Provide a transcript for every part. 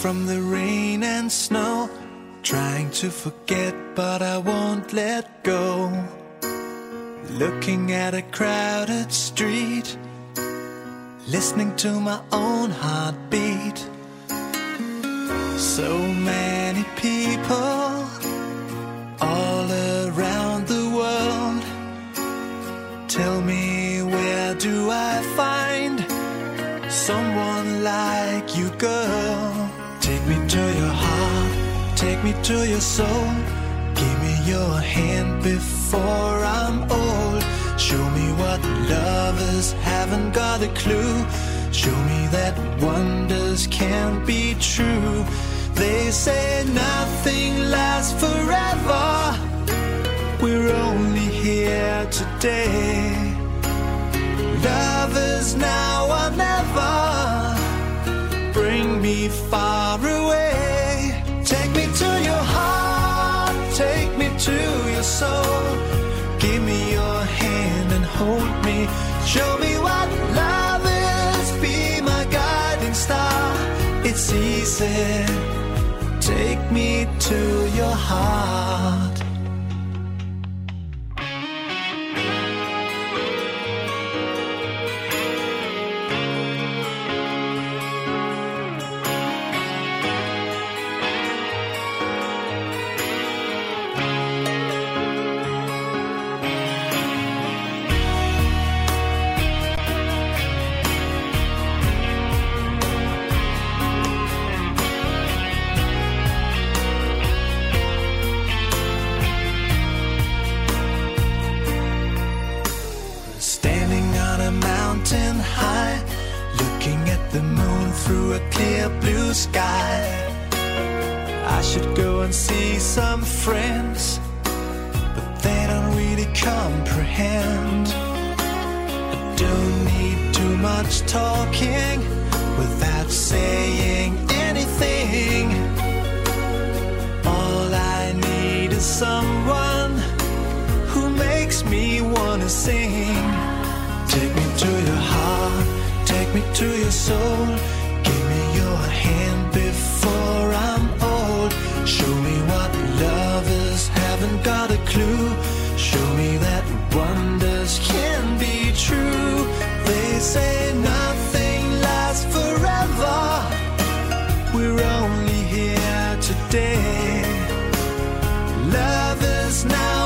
from the rain and snow. Trying to forget, but I won't let go. Looking at a crowded street, listening to my own heartbeat. So many people all around the world. Tell me, where do I find someone like you, girl? To your heart, take me to your soul. Give me your hand before I'm old. Show me what lovers haven't got a clue. Show me that wonders can't be true. They say nothing lasts forever. We're only here today. Lovers now or never. Bring me far Take me to your soul. Give me your hand and hold me. Show me what love is. Be my guiding star. It's easy. Take me to your heart. The moon through a clear blue sky. I should go and see some friends, but they don't really comprehend. I don't need too much talking without saying anything. All I need is someone who makes me wanna sing. Me to your soul. Give me your hand before I'm old. Show me what lovers haven't got a clue. Show me that wonders can be true. They say nothing lasts forever. We're only here today. Lovers now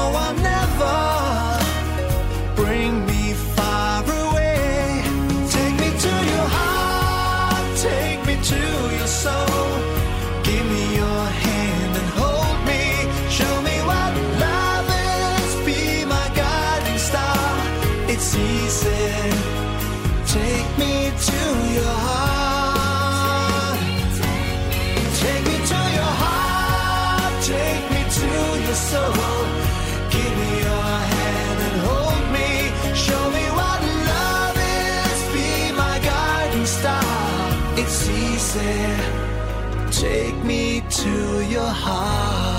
Take me to your heart.